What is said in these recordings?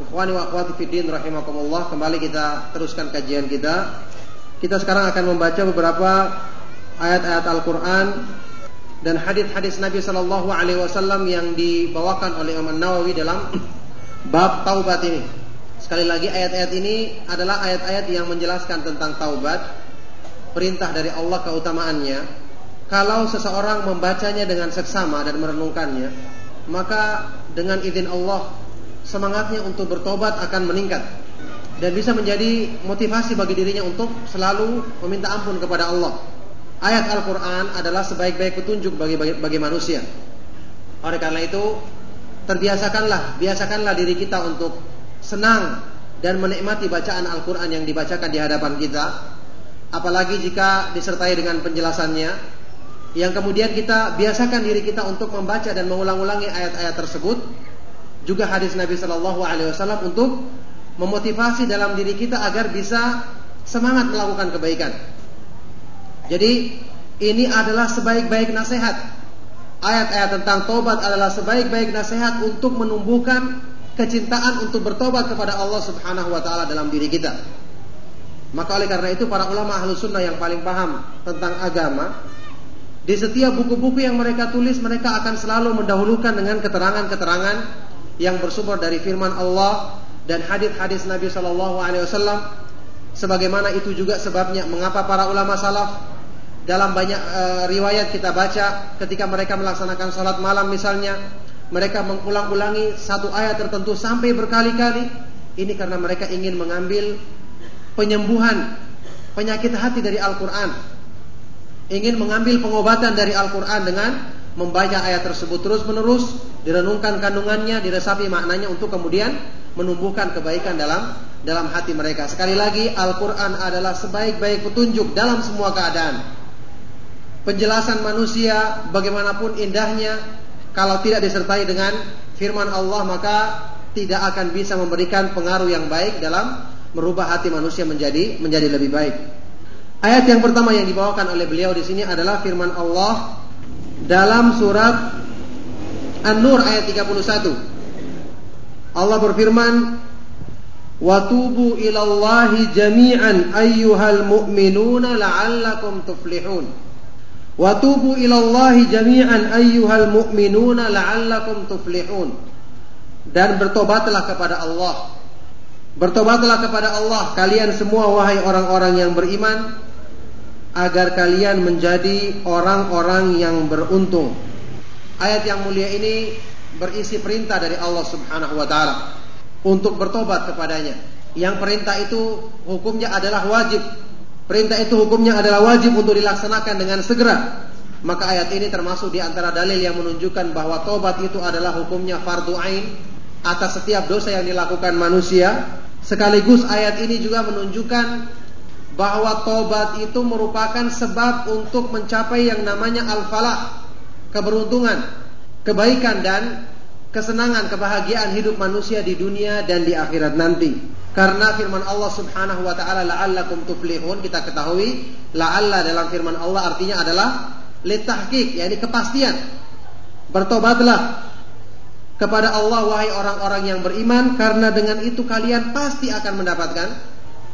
Ikhwani wa akhwati fiddin rahimakumullah Kembali kita teruskan kajian kita. Kita sekarang akan membaca beberapa ayat-ayat Al-Quran Dan hadis-hadis Nabi Sallallahu Alaihi Wasallam yang dibawakan oleh Imam Nawawi dalam bab taubat ini. Sekali lagi ayat-ayat ini adalah ayat-ayat yang menjelaskan tentang taubat Perintah dari Allah keutamaannya. Kalau seseorang membacanya dengan seksama dan merenungkannya Maka dengan izin Allah semangatnya untuk bertobat akan meningkat dan bisa menjadi motivasi bagi dirinya untuk selalu meminta ampun kepada Allah. Ayat Al-Quran adalah sebaik-baik petunjuk bagi, bagi bagi manusia. Oleh karena itu, terbiasakanlah, biasakanlah diri kita untuk senang dan menikmati bacaan Al-Quran yang dibacakan di hadapan kita. Apalagi jika disertai dengan penjelasannya, yang kemudian kita biasakan diri kita untuk membaca dan mengulang-ulangi ayat-ayat tersebut juga hadis Nabi Shallallahu Alaihi Wasallam untuk memotivasi dalam diri kita agar bisa semangat melakukan kebaikan. Jadi ini adalah sebaik-baik nasihat. Ayat-ayat tentang tobat adalah sebaik-baik nasihat untuk menumbuhkan kecintaan untuk bertobat kepada Allah Subhanahu wa taala dalam diri kita. Maka oleh karena itu para ulama ahlu sunnah yang paling paham tentang agama di setiap buku-buku yang mereka tulis mereka akan selalu mendahulukan dengan keterangan-keterangan yang bersumber dari firman Allah dan hadis-hadis Nabi Shallallahu Alaihi Wasallam. Sebagaimana itu juga sebabnya mengapa para ulama salaf dalam banyak e, riwayat kita baca ketika mereka melaksanakan sholat malam misalnya mereka mengulang-ulangi satu ayat tertentu sampai berkali-kali ini karena mereka ingin mengambil penyembuhan penyakit hati dari Al-Quran ingin mengambil pengobatan dari Al-Quran dengan membaca ayat tersebut terus menerus direnungkan kandungannya, diresapi maknanya untuk kemudian menumbuhkan kebaikan dalam dalam hati mereka. Sekali lagi, Al-Quran adalah sebaik-baik petunjuk dalam semua keadaan. Penjelasan manusia bagaimanapun indahnya, kalau tidak disertai dengan firman Allah maka tidak akan bisa memberikan pengaruh yang baik dalam merubah hati manusia menjadi menjadi lebih baik. Ayat yang pertama yang dibawakan oleh beliau di sini adalah firman Allah dalam surat An-Nur ayat 31. Allah berfirman, "Wa tubu ilallahi jami'an ayyuhal mu'minuna la'allakum tuflihun." Wa tubu ilallahi jami'an ayyuhal mu'minuna la'allakum tuflihun. Dan bertobatlah kepada Allah. Bertobatlah kepada Allah kalian semua wahai orang-orang yang beriman agar kalian menjadi orang-orang yang beruntung. Ayat yang mulia ini berisi perintah dari Allah Subhanahu wa taala untuk bertobat kepadanya. Yang perintah itu hukumnya adalah wajib. Perintah itu hukumnya adalah wajib untuk dilaksanakan dengan segera. Maka ayat ini termasuk di antara dalil yang menunjukkan bahwa tobat itu adalah hukumnya fardu ain atas setiap dosa yang dilakukan manusia. Sekaligus ayat ini juga menunjukkan bahwa tobat itu merupakan sebab untuk mencapai yang namanya al-falah, keberuntungan, kebaikan dan kesenangan, kebahagiaan hidup manusia di dunia dan di akhirat nanti. Karena firman Allah Subhanahu wa taala la'allakum tuflihun kita ketahui la'alla dalam firman Allah artinya adalah litahqiq yakni kepastian. Bertobatlah kepada Allah wahai orang-orang yang beriman karena dengan itu kalian pasti akan mendapatkan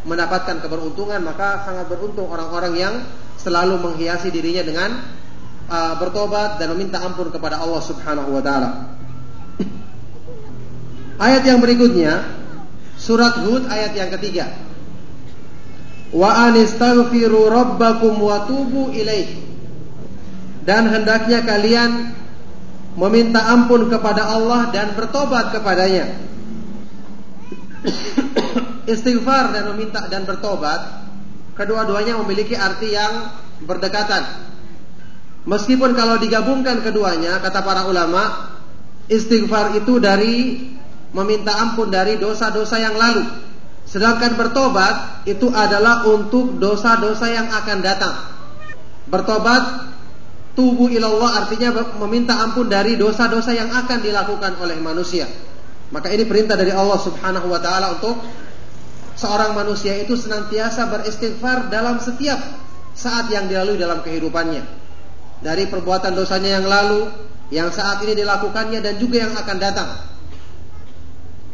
mendapatkan keberuntungan maka sangat beruntung orang-orang yang selalu menghiasi dirinya dengan uh, bertobat dan meminta ampun kepada Allah Subhanahu wa taala. Ayat yang berikutnya surat Hud ayat yang ketiga. Wa anistaghfiru rabbakum wa tubu ilaih. Dan hendaknya kalian meminta ampun kepada Allah dan bertobat kepadanya. Istighfar dan meminta dan bertobat kedua-duanya memiliki arti yang berdekatan. Meskipun kalau digabungkan keduanya, kata para ulama, istighfar itu dari meminta ampun dari dosa-dosa yang lalu. Sedangkan bertobat itu adalah untuk dosa-dosa yang akan datang. Bertobat tubuh ilallah artinya meminta ampun dari dosa-dosa yang akan dilakukan oleh manusia. Maka ini perintah dari Allah Subhanahu wa taala untuk seorang manusia itu senantiasa beristighfar dalam setiap saat yang dilalui dalam kehidupannya. Dari perbuatan dosanya yang lalu, yang saat ini dilakukannya dan juga yang akan datang.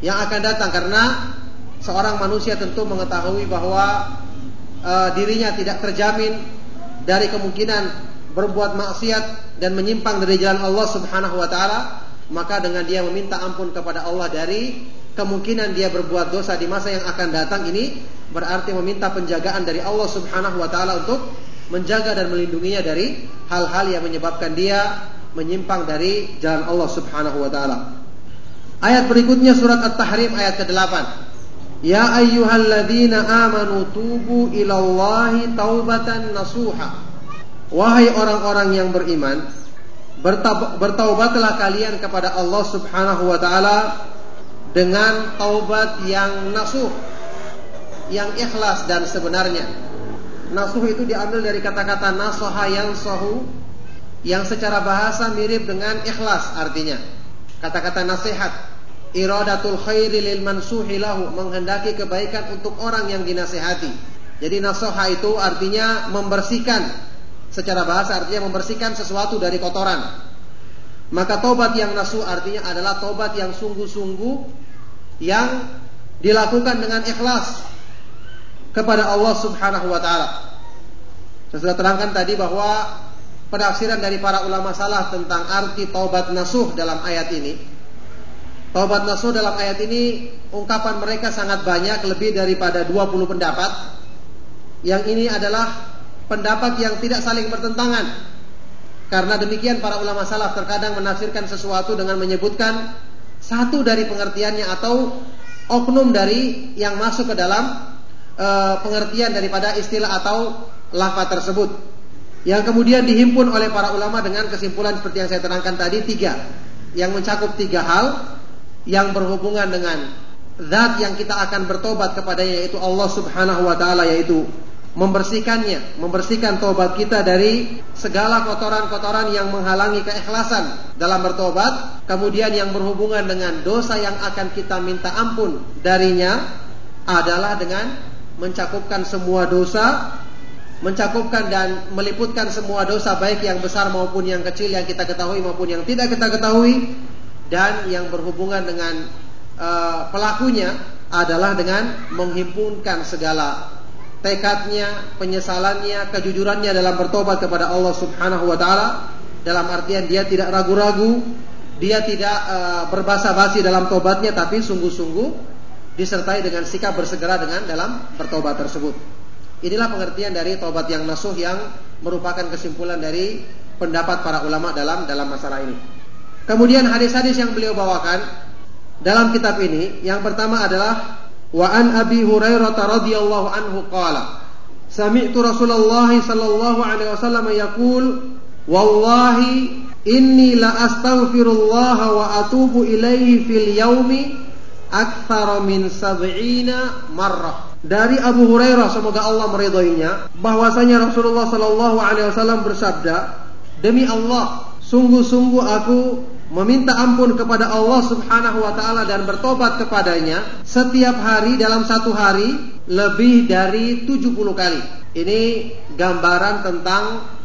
Yang akan datang karena seorang manusia tentu mengetahui bahwa uh, dirinya tidak terjamin dari kemungkinan berbuat maksiat dan menyimpang dari jalan Allah Subhanahu wa taala, maka dengan dia meminta ampun kepada Allah dari kemungkinan dia berbuat dosa di masa yang akan datang ini berarti meminta penjagaan dari Allah Subhanahu wa taala untuk menjaga dan melindunginya dari hal-hal yang menyebabkan dia menyimpang dari jalan Allah Subhanahu wa taala. Ayat berikutnya surat At-Tahrim ayat ke-8. Ya ayyuhalladzina amanu tubu ilallahi taubatan nasuha. Wahai orang-orang yang beriman, bertaubatlah kalian kepada Allah Subhanahu wa taala dengan taubat yang nasuh, yang ikhlas dan sebenarnya. Nasuh itu diambil dari kata-kata nasoha yang sohu yang secara bahasa mirip dengan ikhlas artinya. Kata-kata nasihat, iradatul khairi lil mansuhi lahu, menghendaki kebaikan untuk orang yang dinasihati. Jadi nasoha itu artinya membersihkan secara bahasa artinya membersihkan sesuatu dari kotoran. Maka tobat yang nasuh artinya adalah tobat yang sungguh-sungguh yang dilakukan dengan ikhlas kepada Allah Subhanahu wa taala. Saya sudah terangkan tadi bahwa penafsiran dari para ulama salah tentang arti taubat nasuh dalam ayat ini. Taubat nasuh dalam ayat ini ungkapan mereka sangat banyak lebih daripada 20 pendapat. Yang ini adalah pendapat yang tidak saling bertentangan. Karena demikian para ulama salaf terkadang menafsirkan sesuatu dengan menyebutkan satu dari pengertiannya atau oknum dari yang masuk ke dalam e, pengertian daripada istilah atau lafaz tersebut. Yang kemudian dihimpun oleh para ulama dengan kesimpulan seperti yang saya terangkan tadi tiga. Yang mencakup tiga hal yang berhubungan dengan zat yang kita akan bertobat kepadanya yaitu Allah Subhanahu wa taala yaitu membersihkannya, membersihkan tobat kita dari segala kotoran-kotoran yang menghalangi keikhlasan dalam bertobat, kemudian yang berhubungan dengan dosa yang akan kita minta ampun darinya adalah dengan mencakupkan semua dosa mencakupkan dan meliputkan semua dosa baik yang besar maupun yang kecil yang kita ketahui maupun yang tidak kita ketahui dan yang berhubungan dengan uh, pelakunya adalah dengan menghimpunkan segala tekadnya, penyesalannya, kejujurannya dalam bertobat kepada Allah Subhanahu wa taala dalam artian dia tidak ragu-ragu, dia tidak uh, berbasa-basi dalam tobatnya tapi sungguh-sungguh disertai dengan sikap bersegera dengan dalam bertobat tersebut. Inilah pengertian dari taubat yang nasuh yang merupakan kesimpulan dari pendapat para ulama dalam dalam masalah ini. Kemudian hadis-hadis yang beliau bawakan dalam kitab ini yang pertama adalah wa an Abi Hurairah radhiyallahu anhu qala Sami'tu Rasulullah sallallahu alaihi wasallam yaqul wallahi inni la astaghfirullah wa atubu ilaihi fil yaumi aktsara min sab'ina marrah dari Abu Hurairah semoga Allah meridhoinya bahwasanya Rasulullah Shallallahu alaihi wasallam bersabda demi Allah sungguh-sungguh aku meminta ampun kepada Allah Subhanahu wa taala dan bertobat kepadanya setiap hari dalam satu hari lebih dari 70 kali. Ini gambaran tentang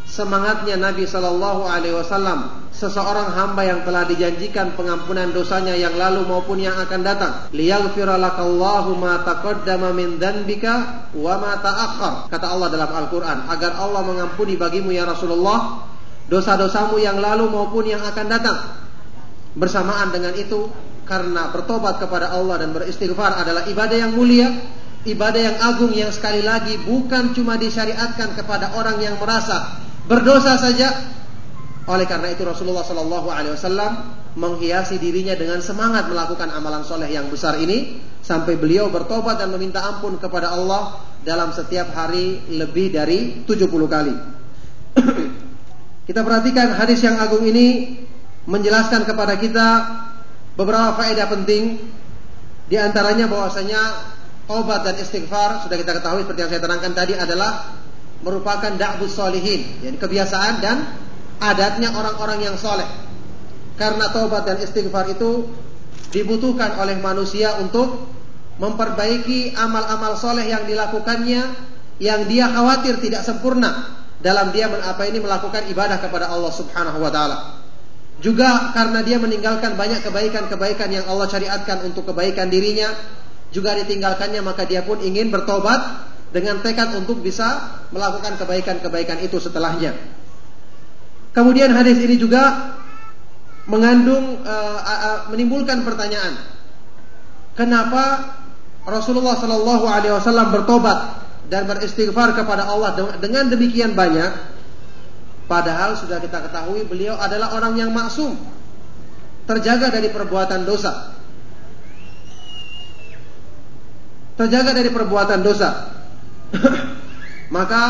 semangatnya Nabi Shallallahu alaihi wasallam seseorang hamba yang telah dijanjikan pengampunan dosanya yang lalu maupun yang akan datang. Liyaghfira lakallahu ma taqaddama min dzanbika wa ma ta'akhkhar. Kata Allah dalam Al-Qur'an, agar Allah mengampuni bagimu ya Rasulullah dosa-dosamu yang lalu maupun yang akan datang. Bersamaan dengan itu, karena bertobat kepada Allah dan beristighfar adalah ibadah yang mulia, ibadah yang agung yang sekali lagi bukan cuma disyariatkan kepada orang yang merasa berdosa saja, oleh karena itu Rasulullah Shallallahu Alaihi Wasallam menghiasi dirinya dengan semangat melakukan amalan soleh yang besar ini sampai beliau bertobat dan meminta ampun kepada Allah dalam setiap hari lebih dari 70 kali. kita perhatikan hadis yang agung ini menjelaskan kepada kita beberapa faedah penting Di antaranya bahwasanya obat dan istighfar sudah kita ketahui seperti yang saya terangkan tadi adalah merupakan da'bus solihin, yani kebiasaan dan adatnya orang-orang yang soleh. Karena taubat dan istighfar itu dibutuhkan oleh manusia untuk memperbaiki amal-amal soleh yang dilakukannya yang dia khawatir tidak sempurna dalam dia apa ini melakukan ibadah kepada Allah Subhanahu wa taala. Juga karena dia meninggalkan banyak kebaikan-kebaikan yang Allah syariatkan untuk kebaikan dirinya, juga ditinggalkannya maka dia pun ingin bertobat dengan tekad untuk bisa melakukan kebaikan-kebaikan itu setelahnya. Kemudian hadis ini juga mengandung uh, uh, menimbulkan pertanyaan. Kenapa Rasulullah Shallallahu alaihi wasallam bertobat dan beristighfar kepada Allah dengan demikian banyak padahal sudah kita ketahui beliau adalah orang yang maksum. Terjaga dari perbuatan dosa. Terjaga dari perbuatan dosa. Maka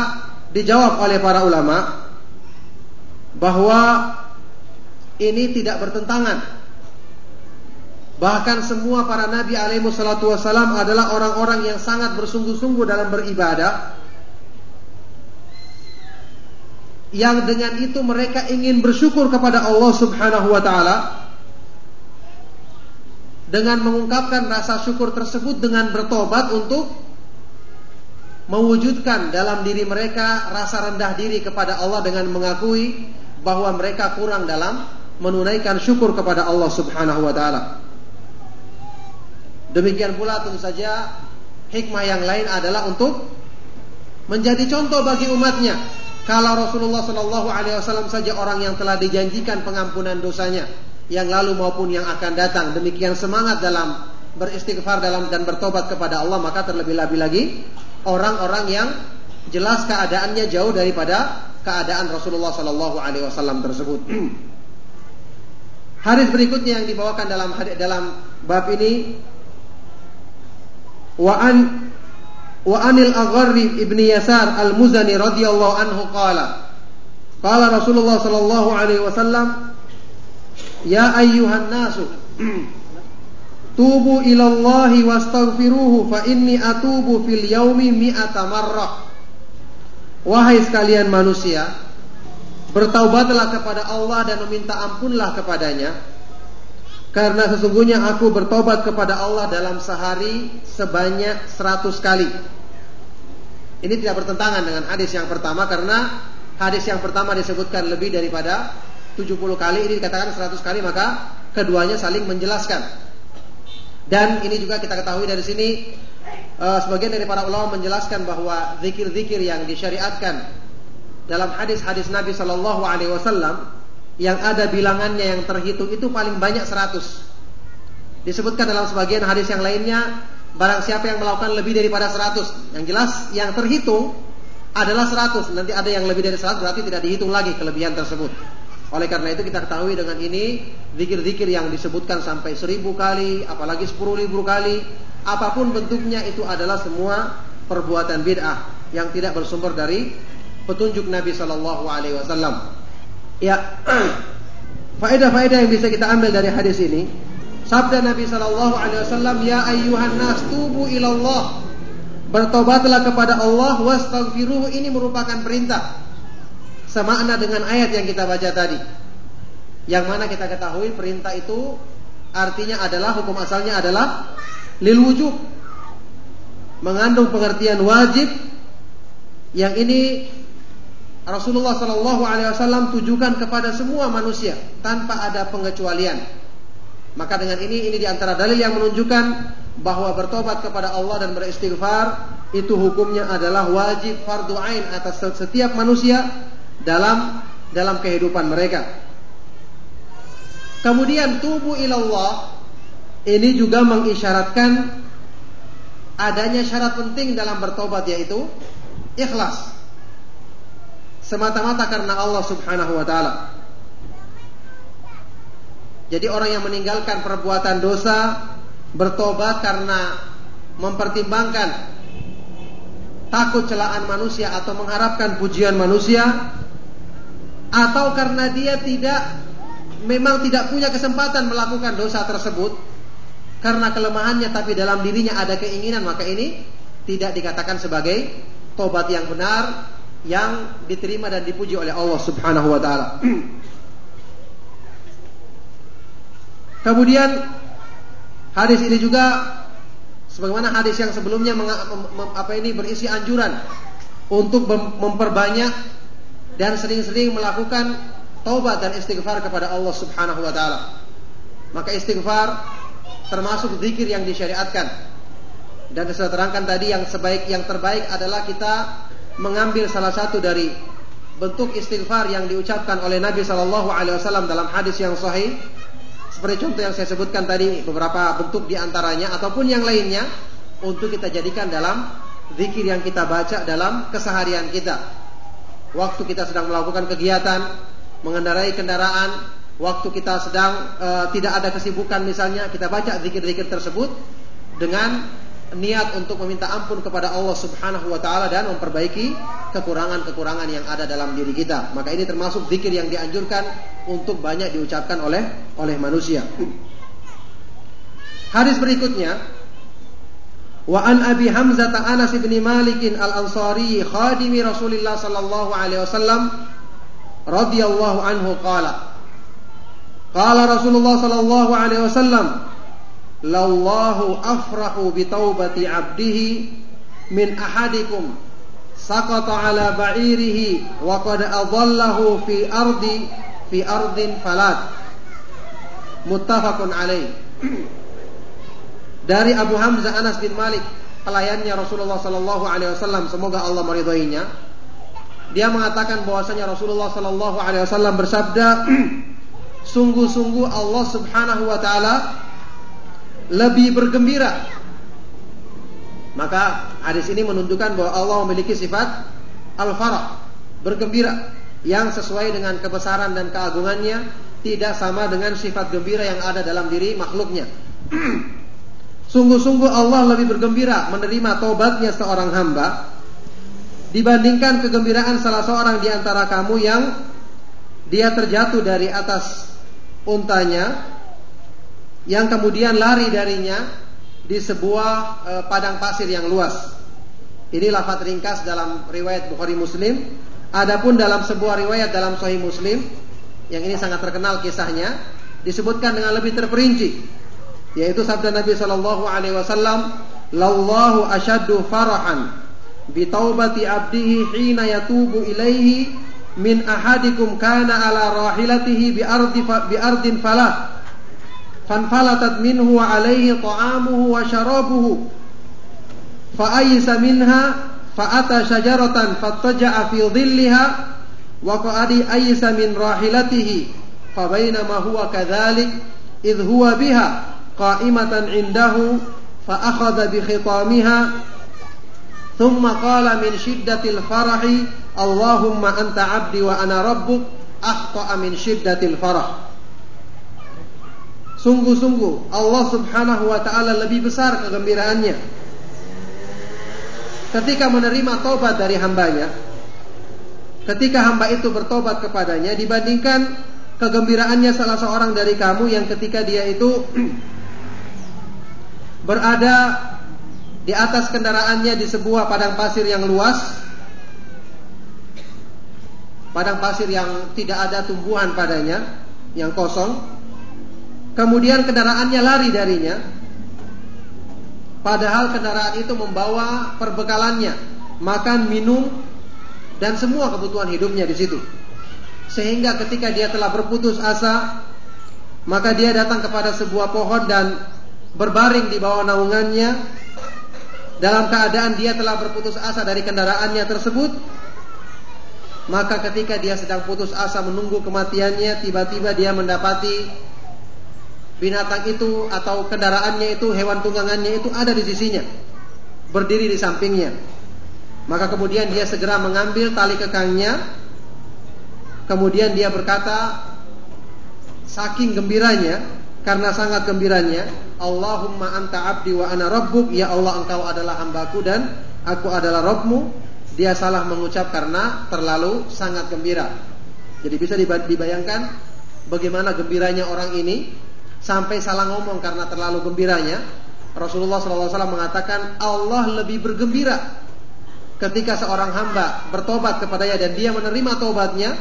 dijawab oleh para ulama bahwa ini tidak bertentangan. Bahkan semua para nabi alaihi salatu wasalam adalah orang-orang yang sangat bersungguh-sungguh dalam beribadah. Yang dengan itu mereka ingin bersyukur kepada Allah Subhanahu wa taala dengan mengungkapkan rasa syukur tersebut dengan bertobat untuk mewujudkan dalam diri mereka rasa rendah diri kepada Allah dengan mengakui bahwa mereka kurang dalam menunaikan syukur kepada Allah Subhanahu wa taala. Demikian pula tentu saja hikmah yang lain adalah untuk menjadi contoh bagi umatnya. Kalau Rasulullah Shallallahu Alaihi Wasallam saja orang yang telah dijanjikan pengampunan dosanya yang lalu maupun yang akan datang, demikian semangat dalam beristighfar dalam dan bertobat kepada Allah, maka terlebih-lebih lagi orang-orang yang jelas keadaannya jauh daripada keadaan Rasulullah Shallallahu Alaihi Wasallam tersebut. Hadis berikutnya yang dibawakan dalam dalam bab ini wa an wa anil Agharri ibni Yasar al-Muzani radhiyallahu anhu qala qala Rasulullah sallallahu alaihi wasallam ya ayyuhan nasu tubu ila Allah wastaghfiruhu fa inni atubu fil yaumi mi'ata marrah. Wahai sekalian manusia bertaubatlah kepada Allah dan meminta ampunlah kepadanya karena sesungguhnya aku bertobat kepada Allah dalam sehari sebanyak seratus kali. Ini tidak bertentangan dengan hadis yang pertama karena hadis yang pertama disebutkan lebih daripada 70 kali, ini dikatakan 100 kali maka keduanya saling menjelaskan. Dan ini juga kita ketahui dari sini uh, sebagian dari para ulama menjelaskan bahwa zikir-zikir yang disyariatkan dalam hadis-hadis Nabi Shallallahu alaihi wasallam yang ada bilangannya yang terhitung itu paling banyak 100. Disebutkan dalam sebagian hadis yang lainnya, barang siapa yang melakukan lebih daripada 100. Yang jelas yang terhitung adalah 100. Nanti ada yang lebih dari 100 berarti tidak dihitung lagi kelebihan tersebut. Oleh karena itu kita ketahui dengan ini zikir-zikir yang disebutkan sampai seribu kali, apalagi sepuluh ribu kali, apa pun bentuknya itu adalah semua perbuatan bid'ah yang tidak bersumber dari petunjuk Nabi Shallallahu Alaihi Wasallam. Ya, faedah-faedah yang bisa kita ambil dari hadis ini, sabda Nabi Shallallahu Alaihi Wasallam, ya ayuhan nas tubu ilallah, bertobatlah kepada Allah, wastaghfiruhu. Ini merupakan perintah, semakna dengan ayat yang kita baca tadi, yang mana kita ketahui perintah itu artinya adalah hukum asalnya adalah lil wujub, mengandung pengertian wajib, yang ini Rasulullah Shallallahu Alaihi Wasallam tujukan kepada semua manusia tanpa ada pengecualian. Maka dengan ini ini di antara dalil yang menunjukkan bahwa bertobat kepada Allah dan beristighfar itu hukumnya adalah wajib fardu ain atas setiap manusia dalam dalam kehidupan mereka. Kemudian tubuh ilallah ini juga mengisyaratkan adanya syarat penting dalam bertobat yaitu ikhlas semata-mata karena Allah Subhanahu wa taala. Jadi orang yang meninggalkan perbuatan dosa bertobat karena mempertimbangkan takut celaan manusia atau mengharapkan pujian manusia atau karena dia tidak memang tidak punya kesempatan melakukan dosa tersebut karena kelemahannya tapi dalam dirinya ada keinginan maka ini tidak dikatakan sebagai tobat yang benar yang diterima dan dipuji oleh Allah Subhanahu wa taala. Kemudian hadis ini juga sebagaimana hadis yang sebelumnya apa ini berisi anjuran untuk memperbanyak dan sering-sering melakukan taubat dan istighfar kepada Allah Subhanahu wa taala. Maka istighfar termasuk zikir yang disyariatkan. Dan saya terangkan tadi yang sebaik yang terbaik adalah kita mengambil salah satu dari bentuk istighfar yang diucapkan oleh Nabi Shallallahu Alaihi Wasallam dalam hadis yang sahih. Seperti contoh yang saya sebutkan tadi beberapa bentuk di antaranya ataupun yang lainnya untuk kita jadikan dalam zikir yang kita baca dalam keseharian kita. Waktu kita sedang melakukan kegiatan, mengendarai kendaraan, waktu kita sedang e, tidak ada kesibukan misalnya, kita baca zikir-zikir tersebut dengan niat untuk meminta ampun kepada Allah Subhanahu wa taala dan memperbaiki kekurangan-kekurangan yang ada dalam diri kita. Maka ini termasuk zikir yang dianjurkan untuk banyak diucapkan oleh oleh manusia. Hadis berikutnya Wa an Abi Hamzah Anas bin Malik Al-Ansari khadimi Rasulullah sallallahu alaihi wasallam radhiyallahu anhu qala Qala Rasulullah sallallahu alaihi wasallam lallahu afrahu bi taubati abdihi min ahadikum. Saqata ala ba'irihi wa qad adallahu fi ardi fi ardin falat muttafaqun alaih. Dari Abu Hamzah Anas bin Malik pelayannya Rasulullah sallallahu alaihi wasallam semoga Allah meridhoinya. Dia mengatakan bahwasanya Rasulullah sallallahu alaihi wasallam bersabda sungguh-sungguh Allah Subhanahu wa taala lebih bergembira. Maka hadis ini menunjukkan bahwa Allah memiliki sifat al-farah, bergembira yang sesuai dengan kebesaran dan keagungannya tidak sama dengan sifat gembira yang ada dalam diri makhluknya. Sungguh-sungguh Allah lebih bergembira menerima taubatnya seorang hamba dibandingkan kegembiraan salah seorang di antara kamu yang dia terjatuh dari atas untanya yang kemudian lari darinya di sebuah e, padang pasir yang luas. Ini lafaz ringkas dalam riwayat Bukhari Muslim. Adapun dalam sebuah riwayat dalam Sahih Muslim yang ini sangat terkenal kisahnya disebutkan dengan lebih terperinci yaitu sabda Nabi sallallahu alaihi wasallam lallahu ashaddu farahan bi taubati abdihi hina yatubu ilaihi min ahadikum kana ala rahilatihi bi ardi bi ardin falah فانفلتت منه عليه طعامه وشرابه فأيس منها فأتى شجرة فاتجع في ظلها وقد أيس من راحلته فبينما هو كذلك إذ هو بها قائمة عنده فأخذ بخطامها ثم قال من شدة الفرح اللهم أنت عبدي وأنا ربك أخطأ من شدة الفرح. Sungguh-sungguh Allah subhanahu wa ta'ala lebih besar kegembiraannya. Ketika menerima tobat dari hambanya Ketika hamba itu bertobat kepadanya Dibandingkan kegembiraannya salah seorang dari kamu Yang ketika dia itu Berada di atas kendaraannya di sebuah padang pasir yang luas Padang pasir yang tidak ada tumbuhan padanya Yang kosong Kemudian kendaraannya lari darinya. Padahal kendaraan itu membawa perbekalannya, makan, minum, dan semua kebutuhan hidupnya di situ. Sehingga ketika dia telah berputus asa, maka dia datang kepada sebuah pohon dan berbaring di bawah naungannya dalam keadaan dia telah berputus asa dari kendaraannya tersebut. Maka ketika dia sedang putus asa menunggu kematiannya, tiba-tiba dia mendapati binatang itu atau kendaraannya itu hewan tunggangannya itu ada di sisinya. Berdiri di sampingnya. Maka kemudian dia segera mengambil tali kekangnya. Kemudian dia berkata saking gembiranya karena sangat gembiranya Allahumma anta abdi wa ana rabbuk ya Allah engkau adalah hambaku dan aku adalah Rabbmu. Dia salah mengucap karena terlalu sangat gembira. Jadi bisa dibayangkan bagaimana gembiranya orang ini sampai salah ngomong karena terlalu gembiranya, Rasulullah SAW mengatakan Allah lebih bergembira ketika seorang hamba bertobat kepadanya dan dia menerima tobatnya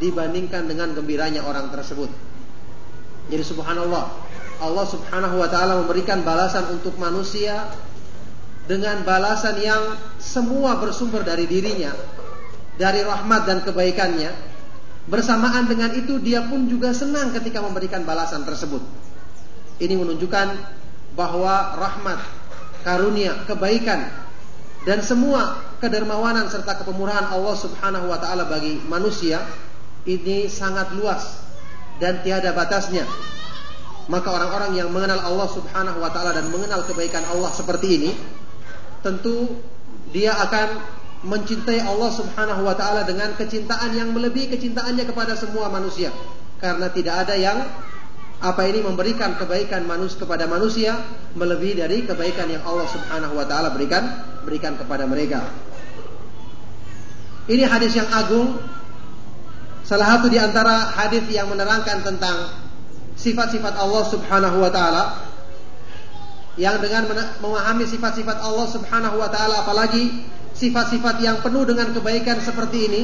dibandingkan dengan gembiranya orang tersebut. Jadi subhanallah, Allah Subhanahu wa taala memberikan balasan untuk manusia dengan balasan yang semua bersumber dari dirinya, dari rahmat dan kebaikannya Bersamaan dengan itu dia pun juga senang ketika memberikan balasan tersebut. Ini menunjukkan bahwa rahmat, karunia, kebaikan dan semua kedermawanan serta kepemurahan Allah Subhanahu wa taala bagi manusia ini sangat luas dan tiada batasnya. Maka orang-orang yang mengenal Allah Subhanahu wa taala dan mengenal kebaikan Allah seperti ini tentu dia akan mencintai Allah Subhanahu wa taala dengan kecintaan yang melebihi kecintaannya kepada semua manusia. Karena tidak ada yang apa ini memberikan kebaikan manusia kepada manusia melebihi dari kebaikan yang Allah Subhanahu wa taala berikan berikan kepada mereka. Ini hadis yang agung salah satu di antara hadis yang menerangkan tentang sifat-sifat Allah Subhanahu wa taala yang dengan memahami sifat-sifat Allah Subhanahu wa taala apalagi sifat-sifat yang penuh dengan kebaikan seperti ini,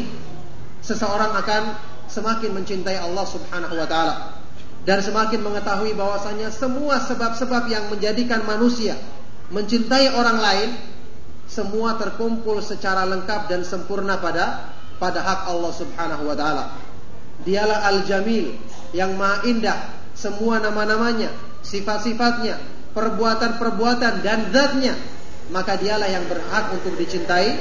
seseorang akan semakin mencintai Allah Subhanahu wa taala dan semakin mengetahui bahwasanya semua sebab-sebab yang menjadikan manusia mencintai orang lain semua terkumpul secara lengkap dan sempurna pada pada hak Allah Subhanahu wa taala. Dialah Al-Jamil yang maha indah, semua nama-namanya, sifat-sifatnya, perbuatan-perbuatan dan zatnya maka dialah yang berhak untuk dicintai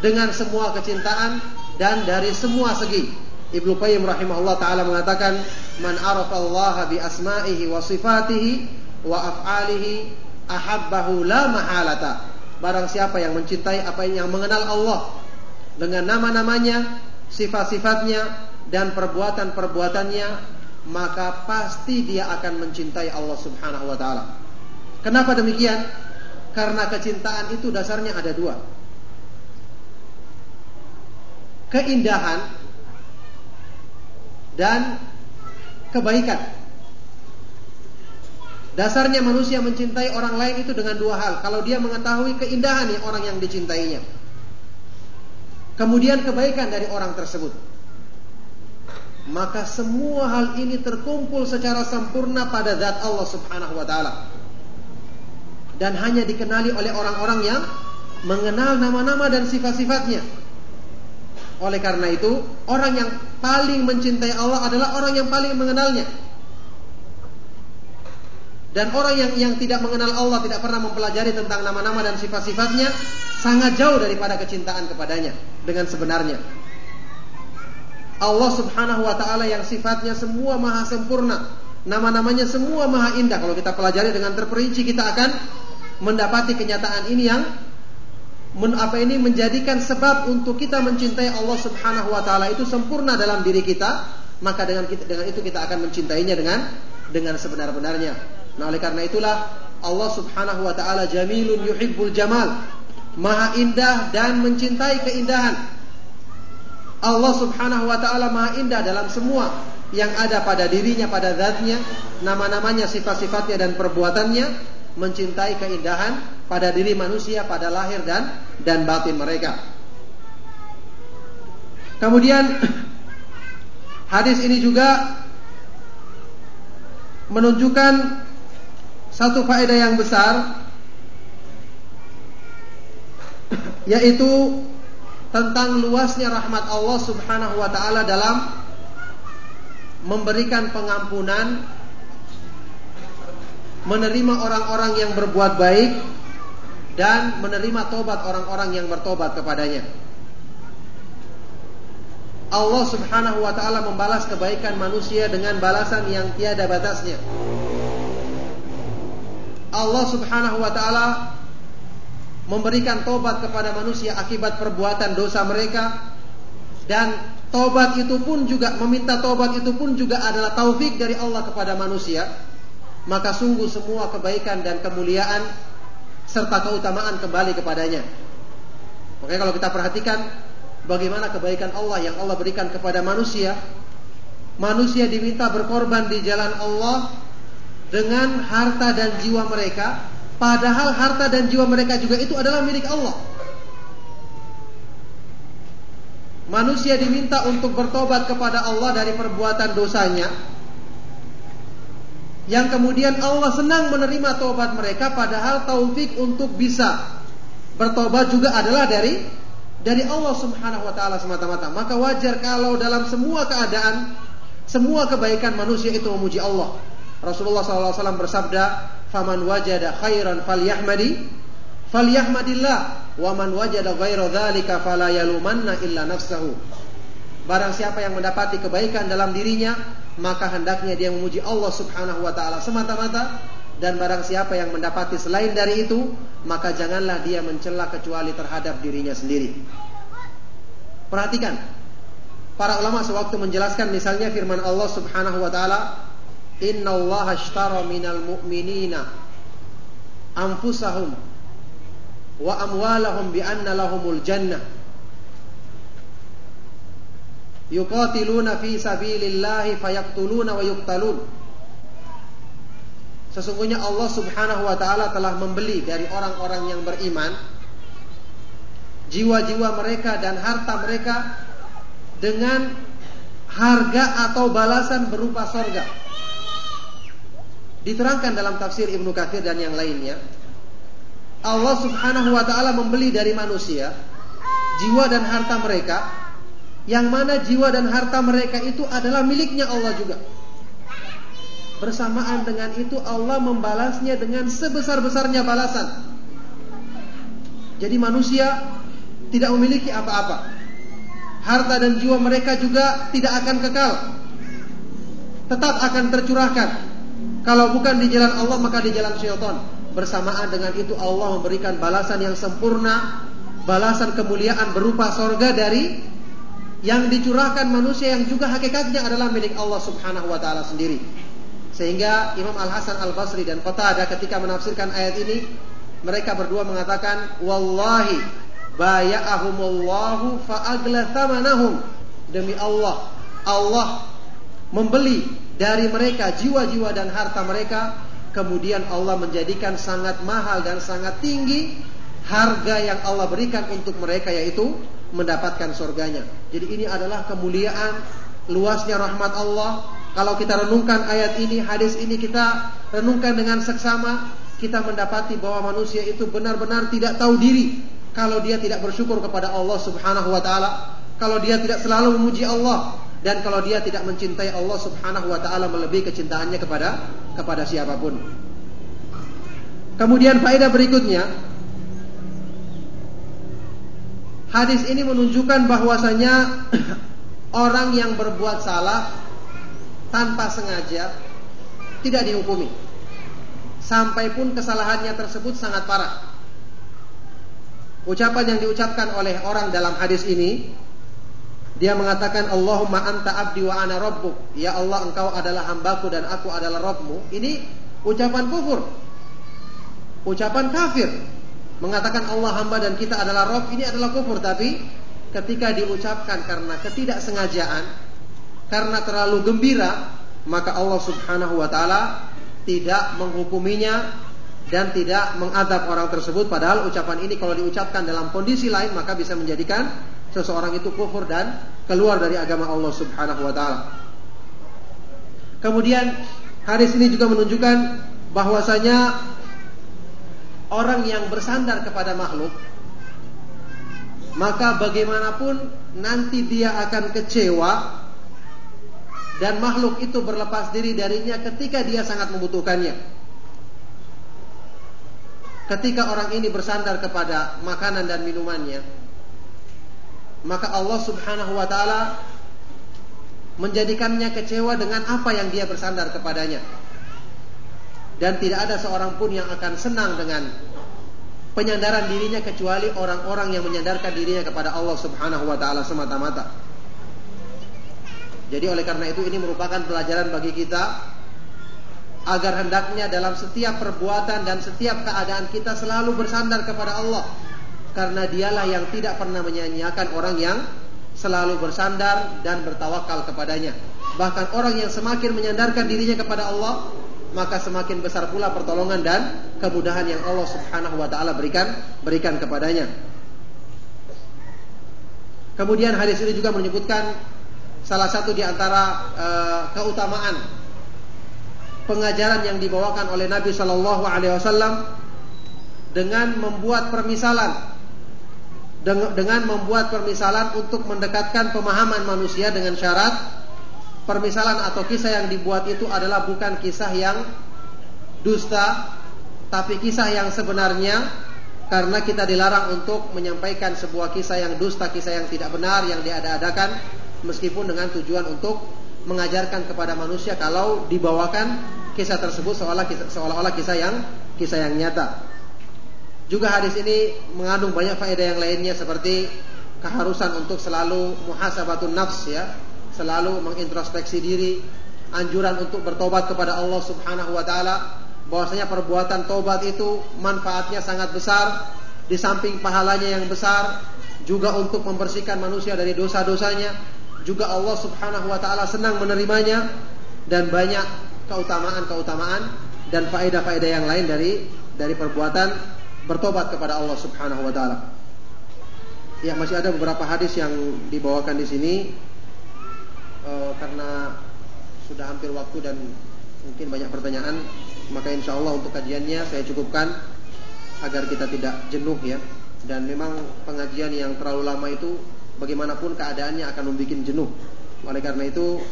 dengan semua kecintaan dan dari semua segi. Ibnu Qayyim rahimahullah taala mengatakan, "Man arafa Allah bi asma'ihi wa sifatihi wa af'alihi ahabbahu la mahalata." Barang siapa yang mencintai apa yang mengenal Allah dengan nama-namanya, sifat-sifatnya dan perbuatan-perbuatannya, maka pasti dia akan mencintai Allah Subhanahu wa taala. Kenapa demikian? Karena kecintaan itu dasarnya ada dua. Keindahan dan kebaikan. Dasarnya manusia mencintai orang lain itu dengan dua hal. Kalau dia mengetahui keindahan yang orang yang dicintainya. Kemudian kebaikan dari orang tersebut. Maka semua hal ini terkumpul secara sempurna pada zat Allah Subhanahu wa taala dan hanya dikenali oleh orang-orang yang mengenal nama-nama dan sifat-sifatnya. Oleh karena itu, orang yang paling mencintai Allah adalah orang yang paling mengenalnya. Dan orang yang yang tidak mengenal Allah, tidak pernah mempelajari tentang nama-nama dan sifat-sifatnya, sangat jauh daripada kecintaan kepadanya dengan sebenarnya. Allah Subhanahu wa taala yang sifatnya semua maha sempurna, nama-namanya semua maha indah. Kalau kita pelajari dengan terperinci, kita akan mendapati kenyataan ini yang men, apa ini menjadikan sebab untuk kita mencintai Allah Subhanahu wa taala itu sempurna dalam diri kita, maka dengan kita, dengan itu kita akan mencintainya dengan dengan sebenar-benarnya. Nah, oleh karena itulah Allah Subhanahu wa taala jamilun yuhibbul jamal. Maha indah dan mencintai keindahan. Allah Subhanahu wa taala maha indah dalam semua yang ada pada dirinya, pada zatnya, nama-namanya, sifat-sifatnya dan perbuatannya mencintai keindahan pada diri manusia pada lahir dan dan batin mereka. Kemudian hadis ini juga menunjukkan satu faedah yang besar yaitu tentang luasnya rahmat Allah Subhanahu wa taala dalam memberikan pengampunan menerima orang-orang yang berbuat baik dan menerima tobat orang-orang yang bertobat kepadanya. Allah Subhanahu wa taala membalas kebaikan manusia dengan balasan yang tiada batasnya. Allah Subhanahu wa taala memberikan tobat kepada manusia akibat perbuatan dosa mereka dan tobat itu pun juga meminta tobat itu pun juga adalah taufik dari Allah kepada manusia maka sungguh semua kebaikan dan kemuliaan serta keutamaan kembali kepadanya. Makanya kalau kita perhatikan bagaimana kebaikan Allah yang Allah berikan kepada manusia, manusia diminta berkorban di jalan Allah dengan harta dan jiwa mereka, padahal harta dan jiwa mereka juga itu adalah milik Allah. Manusia diminta untuk bertobat kepada Allah dari perbuatan dosanya, yang kemudian Allah senang menerima tobat mereka padahal taufik untuk bisa bertobat juga adalah dari dari Allah Subhanahu wa taala semata-mata. Maka wajar kalau dalam semua keadaan semua kebaikan manusia itu memuji Allah. Rasulullah SAW bersabda, "Faman wajada khairan falyahmadi falyahmadillah wa man wajada ghaira dzalika fala yalumanna illa nafsahu." Barang siapa yang mendapati kebaikan dalam dirinya, maka hendaknya dia memuji Allah Subhanahu wa taala semata-mata dan barang siapa yang mendapati selain dari itu maka janganlah dia mencela kecuali terhadap dirinya sendiri. Perhatikan para ulama sewaktu menjelaskan misalnya firman Allah Subhanahu wa taala Inna Allah ashtara minal mu'minina anfusahum wa amwalahum bi anna lahumul jannah yuqatiluna fi sabilillahi fayaktuluna wa yuqtalun Sesungguhnya Allah Subhanahu wa taala telah membeli dari orang-orang yang beriman jiwa-jiwa mereka dan harta mereka dengan harga atau balasan berupa sorga. Diterangkan dalam tafsir Ibnu Katsir dan yang lainnya, Allah Subhanahu wa taala membeli dari manusia jiwa dan harta mereka yang mana jiwa dan harta mereka itu adalah miliknya Allah juga. Bersamaan dengan itu Allah membalasnya dengan sebesar-besarnya balasan. Jadi manusia tidak memiliki apa-apa. Harta dan jiwa mereka juga tidak akan kekal. Tetap akan tercurahkan. Kalau bukan di jalan Allah maka di jalan syaitan. Bersamaan dengan itu Allah memberikan balasan yang sempurna, balasan kemuliaan berupa sorga dari yang dicurahkan manusia yang juga hakikatnya adalah milik Allah Subhanahu wa taala sendiri. Sehingga Imam Al Hasan Al Basri dan Qatadah ketika menafsirkan ayat ini mereka berdua mengatakan wallahi baya'ahumullahu fa'agla thamanahum demi Allah Allah membeli dari mereka jiwa-jiwa dan harta mereka kemudian Allah menjadikan sangat mahal dan sangat tinggi harga yang Allah berikan untuk mereka yaitu mendapatkan surganya. Jadi ini adalah kemuliaan luasnya rahmat Allah. Kalau kita renungkan ayat ini, hadis ini kita renungkan dengan seksama, kita mendapati bahwa manusia itu benar-benar tidak tahu diri kalau dia tidak bersyukur kepada Allah Subhanahu wa taala, kalau dia tidak selalu memuji Allah dan kalau dia tidak mencintai Allah Subhanahu wa taala melebihi kecintaannya kepada kepada siapa pun. Kemudian faedah berikutnya, Hadis ini menunjukkan bahwasanya orang yang berbuat salah tanpa sengaja tidak dihukumi. Sampai pun kesalahannya tersebut sangat parah. Ucapan yang diucapkan oleh orang dalam hadis ini dia mengatakan Allahumma anta abdi wa ana rabbuk. Ya Allah engkau adalah hambaku dan aku adalah Rabbmu. Ini ucapan kufur. Ucapan kafir mengatakan Allah hamba dan kita adalah Rob ini adalah kufur tapi ketika diucapkan karena ketidaksengajaan karena terlalu gembira maka Allah Subhanahu wa taala tidak menghukuminya dan tidak mengadab orang tersebut padahal ucapan ini kalau diucapkan dalam kondisi lain maka bisa menjadikan seseorang itu kufur dan keluar dari agama Allah Subhanahu wa taala. Kemudian hadis ini juga menunjukkan bahwasanya orang yang bersandar kepada makhluk maka bagaimanapun nanti dia akan kecewa dan makhluk itu berlepas diri darinya ketika dia sangat membutuhkannya. Ketika orang ini bersandar kepada makanan dan minumannya, maka Allah Subhanahu wa taala menjadikannya kecewa dengan apa yang dia bersandar kepadanya dan tidak ada seorang pun yang akan senang dengan penyandaran dirinya kecuali orang-orang yang menyandarkan dirinya kepada Allah Subhanahu wa taala semata-mata. Jadi oleh karena itu ini merupakan pelajaran bagi kita agar hendaknya dalam setiap perbuatan dan setiap keadaan kita selalu bersandar kepada Allah karena dialah yang tidak pernah menyanyiakan orang yang selalu bersandar dan bertawakal kepadanya. Bahkan orang yang semakin menyandarkan dirinya kepada Allah maka semakin besar pula pertolongan dan kemudahan yang Allah Subhanahu wa taala berikan berikan kepadanya. Kemudian hadis ini juga menyebutkan salah satu di antara uh, keutamaan pengajaran yang dibawakan oleh Nabi Shallallahu Alaihi Wasallam dengan membuat permisalan dengan membuat permisalan untuk mendekatkan pemahaman manusia dengan syarat permisalan atau kisah yang dibuat itu adalah bukan kisah yang dusta tapi kisah yang sebenarnya karena kita dilarang untuk menyampaikan sebuah kisah yang dusta, kisah yang tidak benar, yang diada-adakan meskipun dengan tujuan untuk mengajarkan kepada manusia kalau dibawakan kisah tersebut seolah-olah kisah yang kisah yang nyata. Juga hadis ini mengandung banyak faedah yang lainnya seperti keharusan untuk selalu muhasabatun nafs ya, selalu mengintrospeksi diri, anjuran untuk bertobat kepada Allah Subhanahu wa taala, bahwasanya perbuatan tobat itu manfaatnya sangat besar, di samping pahalanya yang besar, juga untuk membersihkan manusia dari dosa-dosanya, juga Allah Subhanahu wa taala senang menerimanya dan banyak keutamaan-keutamaan dan faedah-faedah yang lain dari dari perbuatan bertobat kepada Allah Subhanahu wa taala. Ya, masih ada beberapa hadis yang dibawakan di sini e, karena sudah hampir waktu dan mungkin banyak pertanyaan, maka insya Allah untuk kajiannya saya cukupkan agar kita tidak jenuh ya. Dan memang pengajian yang terlalu lama itu bagaimanapun keadaannya akan membuat jenuh. Oleh karena itu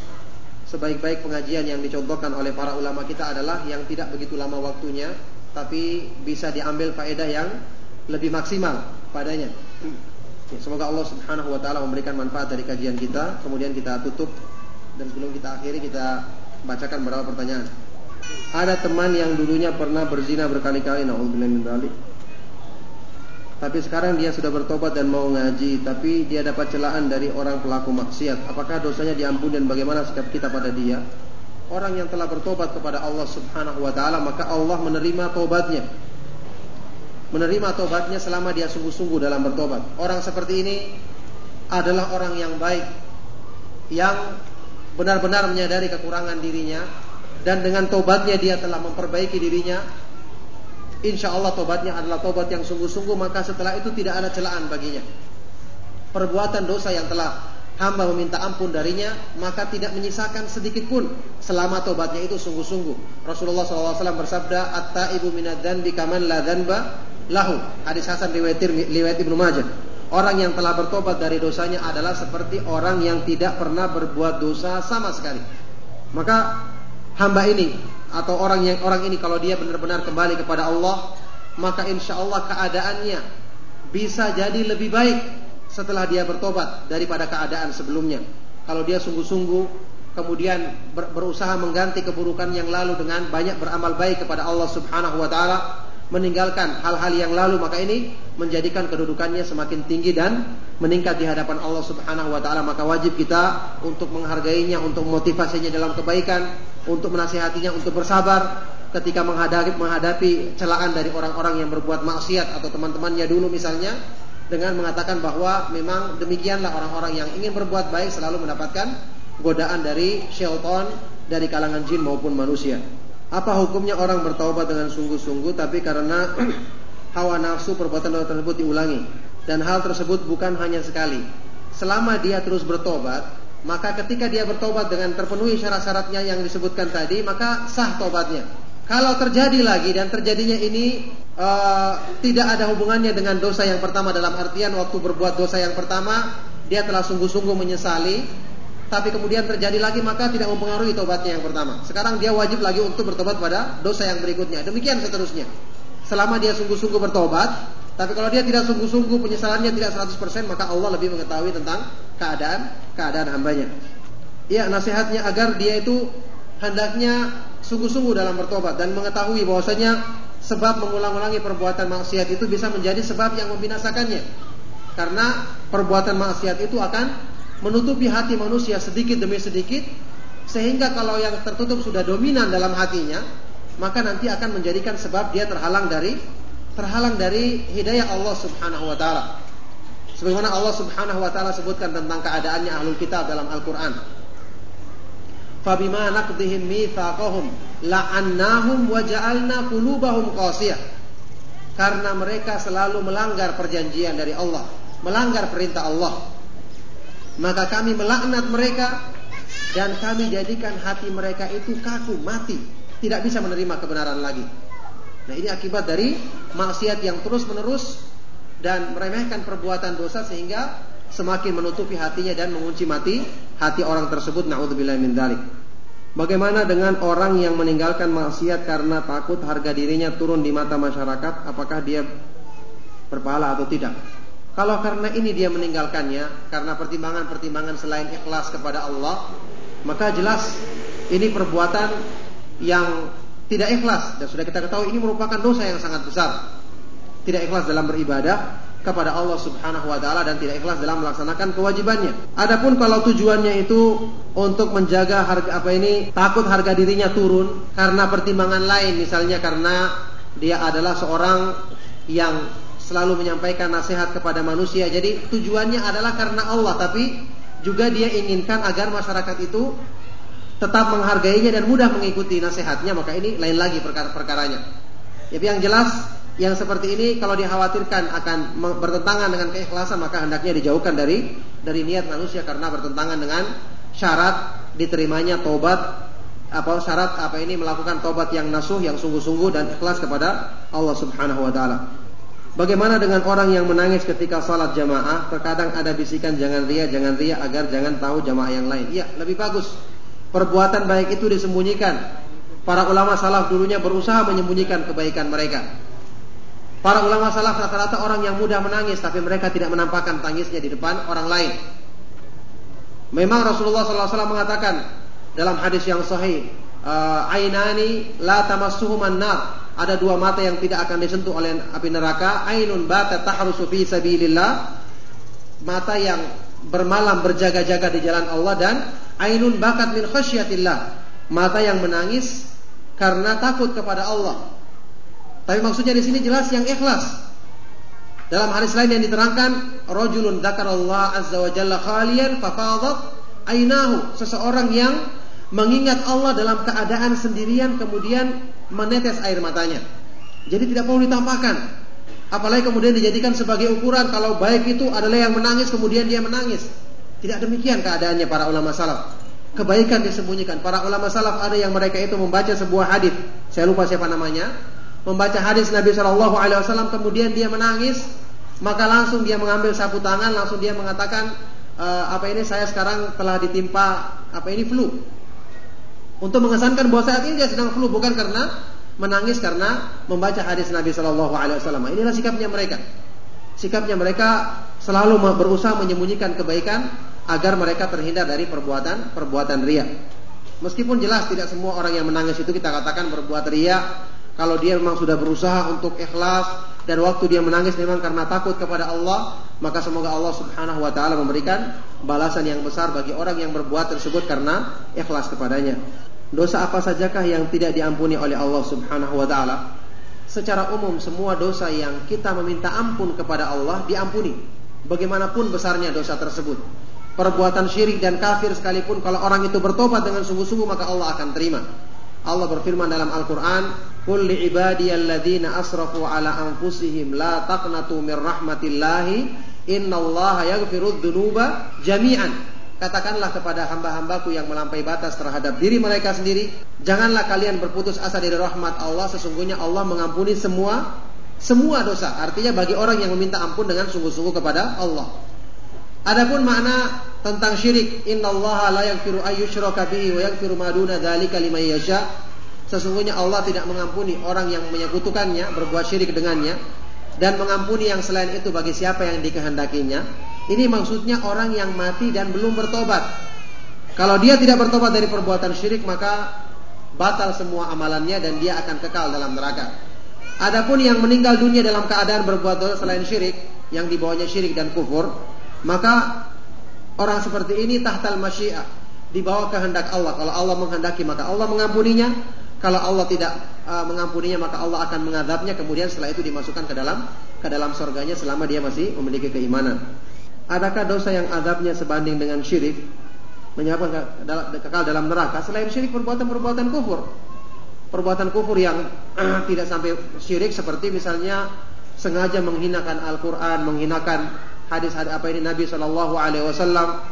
sebaik-baik pengajian yang dicontohkan oleh para ulama kita adalah yang tidak begitu lama waktunya tapi bisa diambil faedah yang lebih maksimal padanya. Semoga Allah Subhanahu wa taala memberikan manfaat dari kajian kita. Kemudian kita tutup dan sebelum kita akhiri kita bacakan beberapa pertanyaan. Ada teman yang dulunya pernah berzina berkali-kali, naudzubillah min. Tapi sekarang dia sudah bertobat dan mau ngaji, tapi dia dapat celaan dari orang pelaku maksiat. Apakah dosanya diampuni dan bagaimana sikap kita pada dia? orang yang telah bertobat kepada Allah Subhanahu wa taala maka Allah menerima tobatnya. Menerima tobatnya selama dia sungguh-sungguh dalam bertobat. Orang seperti ini adalah orang yang baik yang benar-benar menyadari kekurangan dirinya dan dengan tobatnya dia telah memperbaiki dirinya. Insya Allah tobatnya adalah tobat yang sungguh-sungguh maka setelah itu tidak ada celaan baginya. Perbuatan dosa yang telah hamba meminta ampun darinya, maka tidak menyisakan sedikit pun selama tobatnya itu sungguh-sungguh. Rasulullah SAW bersabda, "At-taibu minad dzanbi kaman la lahu." Hadis Hasan riwayat riwayat Ibnu Majah. Orang yang telah bertobat dari dosanya adalah seperti orang yang tidak pernah berbuat dosa sama sekali. Maka hamba ini atau orang yang orang ini kalau dia benar-benar kembali kepada Allah, maka insya Allah keadaannya bisa jadi lebih baik setelah dia bertobat daripada keadaan sebelumnya. Kalau dia sungguh-sungguh kemudian ber, berusaha mengganti keburukan yang lalu dengan banyak beramal baik kepada Allah Subhanahu wa taala, meninggalkan hal-hal yang lalu, maka ini menjadikan kedudukannya semakin tinggi dan meningkat di hadapan Allah Subhanahu wa taala, maka wajib kita untuk menghargainya, untuk motivasinya dalam kebaikan, untuk menasihatinya untuk bersabar ketika menghadapi menghadapi celaan dari orang-orang yang berbuat maksiat atau teman-temannya dulu misalnya dengan mengatakan bahwa memang demikianlah orang-orang yang ingin berbuat baik selalu mendapatkan godaan dari syaitan dari kalangan jin maupun manusia. Apa hukumnya orang bertaubat dengan sungguh-sungguh tapi karena hawa nafsu perbuatan tersebut diulangi dan hal tersebut bukan hanya sekali. Selama dia terus bertobat, maka ketika dia bertobat dengan terpenuhi syarat-syaratnya yang disebutkan tadi, maka sah tobatnya. Kalau terjadi lagi dan terjadinya ini uh, tidak ada hubungannya dengan dosa yang pertama dalam artian waktu berbuat dosa yang pertama dia telah sungguh-sungguh menyesali tapi kemudian terjadi lagi maka tidak mempengaruhi tobatnya yang pertama. Sekarang dia wajib lagi untuk bertobat pada dosa yang berikutnya. Demikian seterusnya. Selama dia sungguh-sungguh bertobat, tapi kalau dia tidak sungguh-sungguh penyesalannya tidak 100% maka Allah lebih mengetahui tentang keadaan keadaan hambanya. Ya, nasihatnya agar dia itu hendaknya sungguh-sungguh dalam bertobat dan mengetahui bahwasanya sebab mengulang-ulangi perbuatan maksiat itu bisa menjadi sebab yang membinasakannya. Karena perbuatan maksiat itu akan menutupi hati manusia sedikit demi sedikit sehingga kalau yang tertutup sudah dominan dalam hatinya, maka nanti akan menjadikan sebab dia terhalang dari terhalang dari hidayah Allah Subhanahu wa taala. Sebagaimana Allah Subhanahu wa taala sebutkan tentang keadaannya ahlul kitab dalam Al-Qur'an. Fabima naqdihim mitsaqahum la'annahum wa ja'alna qulubahum qasiyah. Karena mereka selalu melanggar perjanjian dari Allah, melanggar perintah Allah. Maka kami melaknat mereka dan kami jadikan hati mereka itu kaku, mati, tidak bisa menerima kebenaran lagi. Nah, ini akibat dari maksiat yang terus-menerus dan meremehkan perbuatan dosa sehingga semakin menutupi hatinya dan mengunci mati hati orang tersebut. Nauzubillah min. Bagaimana dengan orang yang meninggalkan maksiat karena takut harga dirinya turun di mata masyarakat? Apakah dia berpahala atau tidak? Kalau karena ini dia meninggalkannya karena pertimbangan-pertimbangan selain ikhlas kepada Allah, maka jelas ini perbuatan yang tidak ikhlas dan sudah kita ketahui ini merupakan dosa yang sangat besar. Tidak ikhlas dalam beribadah kepada Allah Subhanahu wa taala dan tidak ikhlas dalam melaksanakan kewajibannya. Adapun kalau tujuannya itu untuk menjaga harga apa ini takut harga dirinya turun karena pertimbangan lain misalnya karena dia adalah seorang yang selalu menyampaikan nasihat kepada manusia. Jadi tujuannya adalah karena Allah tapi juga dia inginkan agar masyarakat itu tetap menghargainya dan mudah mengikuti nasihatnya maka ini lain lagi perkara-perkaranya. Jadi yang jelas yang seperti ini kalau dikhawatirkan akan bertentangan dengan keikhlasan maka hendaknya dijauhkan dari dari niat manusia karena bertentangan dengan syarat diterimanya tobat apa syarat apa ini melakukan tobat yang nasuh yang sungguh-sungguh dan ikhlas kepada Allah Subhanahu wa taala. Bagaimana dengan orang yang menangis ketika salat jamaah? Terkadang ada bisikan jangan ria, jangan ria agar jangan tahu jamaah yang lain. Iya, lebih bagus. Perbuatan baik itu disembunyikan. Para ulama salaf dulunya berusaha menyembunyikan kebaikan mereka. Para ulama salaf rata-rata orang yang mudah menangis tapi mereka tidak menampakkan tangisnya di depan orang lain. Memang Rasulullah SAW mengatakan dalam hadis yang sahih, uh, ainani la tamassuhuman nar. Ada dua mata yang tidak akan disentuh oleh api neraka. Ainun bata tahrusu fi sabilillah. Mata yang bermalam berjaga-jaga di jalan Allah dan ainun bakat min khasyatillah. Mata yang menangis karena takut kepada Allah. Tapi maksudnya di sini jelas yang ikhlas. Dalam hadis lain yang diterangkan, rajulun dzakarallah azza wa jalla khalian fafadat ainahu, seseorang yang mengingat Allah dalam keadaan sendirian kemudian menetes air matanya. Jadi tidak perlu ditampakkan. Apalagi kemudian dijadikan sebagai ukuran kalau baik itu adalah yang menangis kemudian dia menangis. Tidak demikian keadaannya para ulama salaf. Kebaikan disembunyikan. Para ulama salaf ada yang mereka itu membaca sebuah hadis. Saya lupa siapa namanya membaca hadis Nabi Shallallahu Alaihi Wasallam kemudian dia menangis maka langsung dia mengambil sapu tangan langsung dia mengatakan e, apa ini saya sekarang telah ditimpa apa ini flu untuk mengesankan bahwa saat ini dia sedang flu bukan karena menangis karena membaca hadis Nabi Shallallahu Alaihi Wasallam. Inilah sikapnya mereka. Sikapnya mereka selalu berusaha menyembunyikan kebaikan agar mereka terhindar dari perbuatan perbuatan ria meskipun jelas tidak semua orang yang menangis itu kita katakan berbuat ria kalau dia memang sudah berusaha untuk ikhlas dan waktu dia menangis memang karena takut kepada Allah, maka semoga Allah Subhanahu wa taala memberikan balasan yang besar bagi orang yang berbuat tersebut karena ikhlas kepadanya. Dosa apa sajakah yang tidak diampuni oleh Allah Subhanahu wa taala? Secara umum semua dosa yang kita meminta ampun kepada Allah diampuni. Bagaimanapun besarnya dosa tersebut. Perbuatan syirik dan kafir sekalipun kalau orang itu bertobat dengan sungguh-sungguh maka Allah akan terima. Allah berfirman dalam Al-Qur'an, Qul li ibadiyalladzina asrafu ala anfusihim la taqnatu min rahmatillahi innallaha yaghfirudz dzunuba jami'an. Katakanlah kepada hamba-hambaku yang melampaui batas terhadap diri mereka sendiri, janganlah kalian berputus asa dari rahmat Allah, sesungguhnya Allah mengampuni semua semua dosa. Artinya bagi orang yang meminta ampun dengan sungguh-sungguh kepada Allah. Adapun makna tentang syirik, innallaha la yaghfiru ayyushraka bihi wa yaghfiru ma duna dzalika liman yasha. Sesungguhnya Allah tidak mengampuni orang yang menyekutukannya, berbuat syirik dengannya, dan mengampuni yang selain itu bagi siapa yang dikehendakinya. Ini maksudnya orang yang mati dan belum bertobat. Kalau dia tidak bertobat dari perbuatan syirik, maka batal semua amalannya dan dia akan kekal dalam neraka. Adapun yang meninggal dunia dalam keadaan berbuat dosa selain syirik, yang dibawanya syirik dan kufur, maka orang seperti ini tahtal masyiah, di bawah kehendak Allah. Kalau Allah menghendaki, maka Allah mengampuninya. Kalau Allah tidak uh, mengampuninya maka Allah akan mengadabnya kemudian setelah itu dimasukkan ke dalam ke dalam surganya selama dia masih memiliki keimanan. Adakah dosa yang adabnya sebanding dengan syirik? menyebabkan kekal dalam neraka selain syirik perbuatan-perbuatan kufur. Perbuatan kufur yang tidak sampai syirik seperti misalnya sengaja menghinakan Al-Qur'an, menghinakan hadis-hadis apa ini Nabi Shallallahu alaihi wasallam.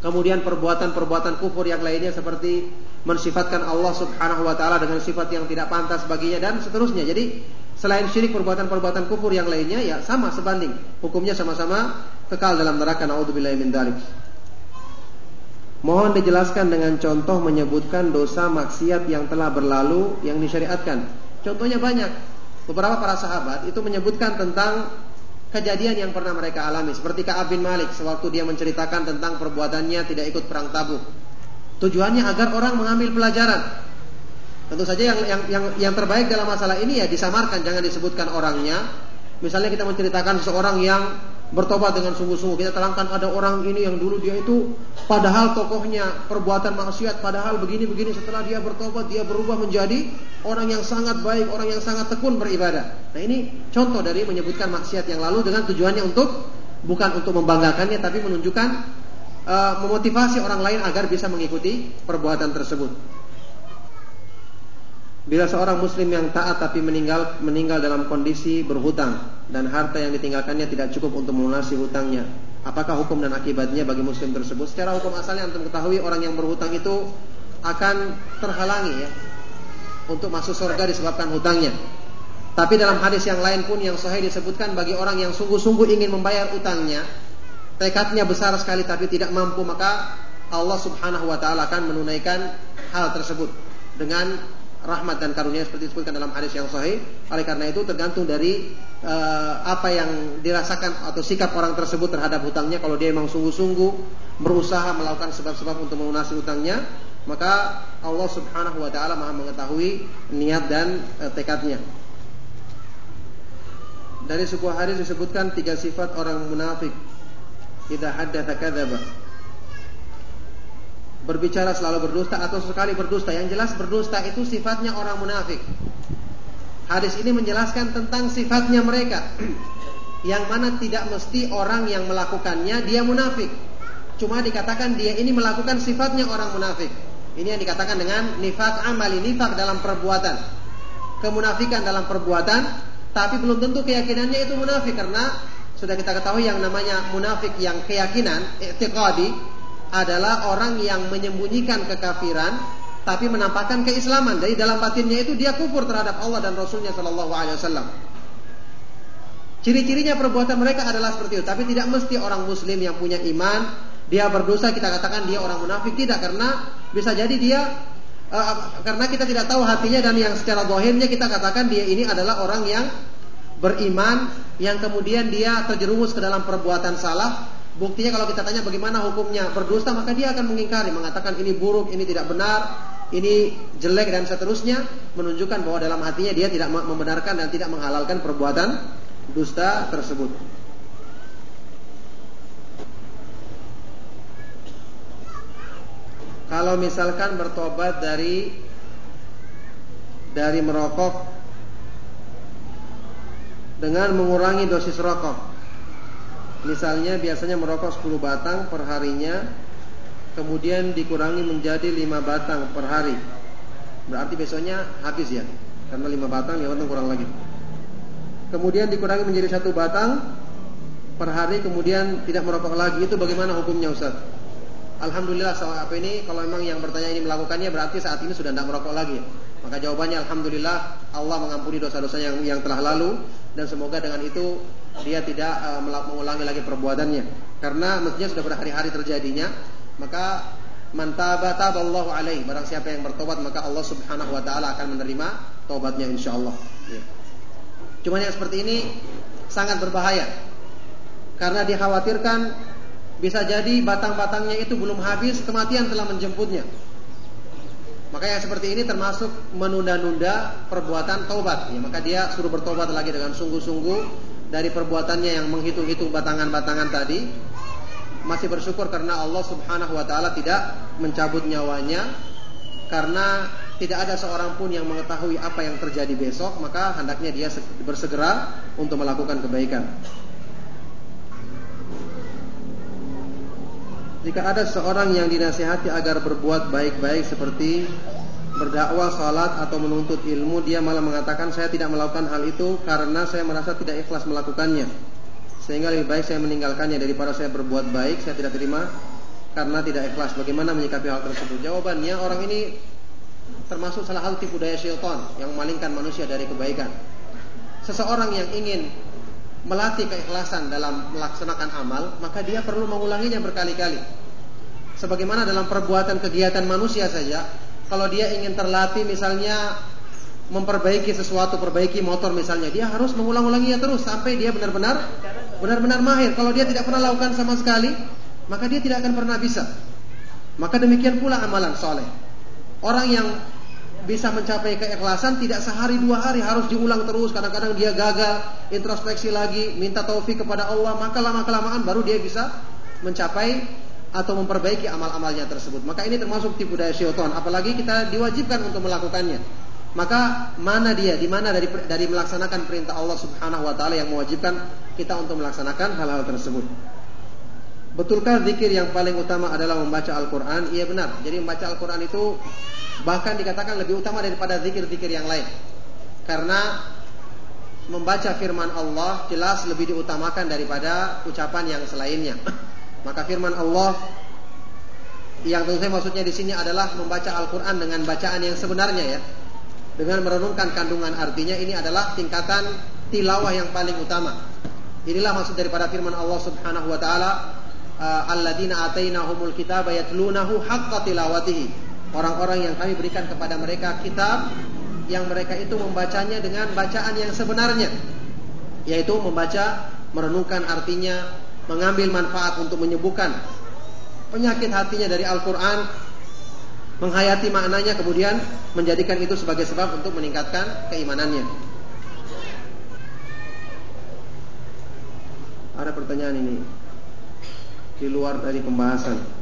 Kemudian perbuatan-perbuatan kufur yang lainnya seperti mensifatkan Allah Subhanahu wa taala dengan sifat yang tidak pantas baginya dan seterusnya. Jadi selain syirik perbuatan-perbuatan kufur yang lainnya ya sama sebanding. Hukumnya sama-sama kekal dalam neraka naudzubillahi min dzalik. Mohon dijelaskan dengan contoh menyebutkan dosa maksiat yang telah berlalu yang disyariatkan. Contohnya banyak. Beberapa para sahabat itu menyebutkan tentang kejadian yang pernah mereka alami. Seperti Ka'ab bin Malik sewaktu dia menceritakan tentang perbuatannya tidak ikut perang tabuk. Tujuannya agar orang mengambil pelajaran. Tentu saja yang, yang yang yang terbaik dalam masalah ini ya disamarkan, jangan disebutkan orangnya. Misalnya kita menceritakan seseorang yang bertobat dengan sungguh-sungguh. Kita terangkan ada orang ini yang dulu dia itu padahal tokohnya perbuatan maksiat, padahal begini-begini setelah dia bertobat dia berubah menjadi orang yang sangat baik, orang yang sangat tekun beribadah. Nah, ini contoh dari menyebutkan maksiat yang lalu dengan tujuannya untuk bukan untuk membanggakannya tapi menunjukkan uh, memotivasi orang lain agar bisa mengikuti perbuatan tersebut. Bila seorang muslim yang taat tapi meninggal meninggal dalam kondisi berhutang dan harta yang ditinggalkannya tidak cukup untuk melunasi hutangnya, apakah hukum dan akibatnya bagi muslim tersebut? Secara hukum asalnya untuk ketahui orang yang berhutang itu akan terhalangi ya untuk masuk surga disebabkan hutangnya. Tapi dalam hadis yang lain pun yang sahih disebutkan bagi orang yang sungguh-sungguh ingin membayar utangnya, tekadnya besar sekali tapi tidak mampu, maka Allah Subhanahu wa taala akan menunaikan hal tersebut dengan rahmat dan karunia seperti disebutkan dalam hadis yang sahih. Oleh karena itu tergantung dari uh, apa yang dirasakan atau sikap orang tersebut terhadap hutangnya. Kalau dia memang sungguh-sungguh berusaha melakukan sebab-sebab untuk melunasi hutangnya, maka Allah Subhanahu wa taala Maha mengetahui niat dan uh, tekadnya. Dari sebuah hadis disebutkan tiga sifat orang munafik. Idza haddatsa kadzaba berbicara selalu berdusta atau sekali berdusta. Yang jelas berdusta itu sifatnya orang munafik. Hadis ini menjelaskan tentang sifatnya mereka. Yang mana tidak mesti orang yang melakukannya dia munafik. Cuma dikatakan dia ini melakukan sifatnya orang munafik. Ini yang dikatakan dengan nifak amali, nifak dalam perbuatan. Kemunafikan dalam perbuatan, tapi belum tentu keyakinannya itu munafik karena sudah kita ketahui yang namanya munafik yang keyakinan, i'tiqadi, adalah orang yang menyembunyikan kekafiran tapi menampakkan keislaman. Jadi dalam batinnya itu dia kufur terhadap Allah dan Rasulnya Shallallahu Alaihi Wasallam. Ciri-cirinya perbuatan mereka adalah seperti itu. Tapi tidak mesti orang Muslim yang punya iman dia berdosa kita katakan dia orang munafik tidak karena bisa jadi dia uh, karena kita tidak tahu hatinya dan yang secara dohirnya kita katakan dia ini adalah orang yang beriman yang kemudian dia terjerumus ke dalam perbuatan salah Buktinya kalau kita tanya bagaimana hukumnya berdusta maka dia akan mengingkari, mengatakan ini buruk, ini tidak benar, ini jelek dan seterusnya, menunjukkan bahwa dalam hatinya dia tidak membenarkan dan tidak menghalalkan perbuatan dusta tersebut. Kalau misalkan bertobat dari dari merokok dengan mengurangi dosis rokok Misalnya biasanya merokok 10 batang per harinya Kemudian dikurangi menjadi 5 batang per hari. Berarti besoknya habis ya Karena 5 batang 5 batang kurang lagi. Kemudian dikurangi menjadi satu batang Per hari kemudian tidak merokok lagi. Itu bagaimana hukumnya Ustaz? Alhamdulillah soal apa ini? Kalau memang yang bertanya ini melakukannya Berarti saat ini sudah tidak merokok lagi. Maka jawabannya Alhamdulillah Allah mengampuni dosa-dosa yang, yang telah lalu Dan semoga dengan itu dia tidak uh, mengulangi lagi perbuatannya. Karena mestinya sudah berhari-hari terjadinya maka mantaba taballahu alaihi barang siapa yang bertobat maka Allah Subhanahu wa taala akan menerima tobatnya insyaallah. Ya. Cuma yang seperti ini sangat berbahaya. Karena dikhawatirkan bisa jadi batang-batangnya itu belum habis kematian telah menjemputnya maka yang seperti ini termasuk menunda-nunda perbuatan taubat. Ya maka dia suruh bertobat lagi dengan sungguh-sungguh dari perbuatannya yang menghitung-hitung batangan-batangan tadi. Masih bersyukur karena Allah Subhanahu wa taala tidak mencabut nyawanya. Karena tidak ada seorang pun yang mengetahui apa yang terjadi besok maka hendaknya dia bersegera untuk melakukan kebaikan. Jika ada seorang yang dinasihati agar berbuat baik-baik seperti berdakwah, salat atau menuntut ilmu, dia malah mengatakan saya tidak melakukan hal itu karena saya merasa tidak ikhlas melakukannya. Sehingga lebih baik saya meninggalkannya daripada saya berbuat baik, saya tidak terima karena tidak ikhlas. Bagaimana menyikapi hal tersebut? Jawabannya orang ini termasuk salah satu tipu daya syaitan yang memalingkan manusia dari kebaikan. Seseorang yang ingin melatih keikhlasan dalam melaksanakan amal, maka dia perlu mengulanginya berkali-kali. Sebagaimana dalam perbuatan kegiatan manusia saja, kalau dia ingin terlatih misalnya memperbaiki sesuatu, perbaiki motor misalnya, dia harus mengulang-ulanginya terus sampai dia benar-benar benar-benar mahir. Kalau dia tidak pernah lakukan sama sekali, maka dia tidak akan pernah bisa. Maka demikian pula amalan soleh. Orang yang bisa mencapai keikhlasan tidak sehari dua hari harus diulang terus. Kadang-kadang dia gagal introspeksi lagi minta taufik kepada Allah maka lama kelamaan baru dia bisa mencapai atau memperbaiki amal-amalnya tersebut. Maka ini termasuk tipu daya syaitan apalagi kita diwajibkan untuk melakukannya. Maka mana dia di mana dari dari melaksanakan perintah Allah Subhanahu wa taala yang mewajibkan kita untuk melaksanakan hal-hal tersebut Betulkah zikir yang paling utama adalah membaca Al-Quran? Iya benar. Jadi membaca Al-Quran itu bahkan dikatakan lebih utama daripada zikir-zikir yang lain. Karena membaca firman Allah jelas lebih diutamakan daripada ucapan yang selainnya. Maka firman Allah yang tentu saya maksudnya di sini adalah membaca Al-Qur'an dengan bacaan yang sebenarnya ya. Dengan merenungkan kandungan artinya ini adalah tingkatan tilawah yang paling utama. Inilah maksud daripada firman Allah Subhanahu wa taala alladzina atainahumul kitaba yatlunahu haqqa tilawatihi. Orang-orang yang kami berikan kepada mereka kitab yang mereka itu membacanya dengan bacaan yang sebenarnya yaitu membaca merenungkan artinya mengambil manfaat untuk menyembuhkan penyakit hatinya dari Al-Qur'an menghayati maknanya kemudian menjadikan itu sebagai sebab untuk meningkatkan keimanannya. Ada pertanyaan ini di luar dari pembahasan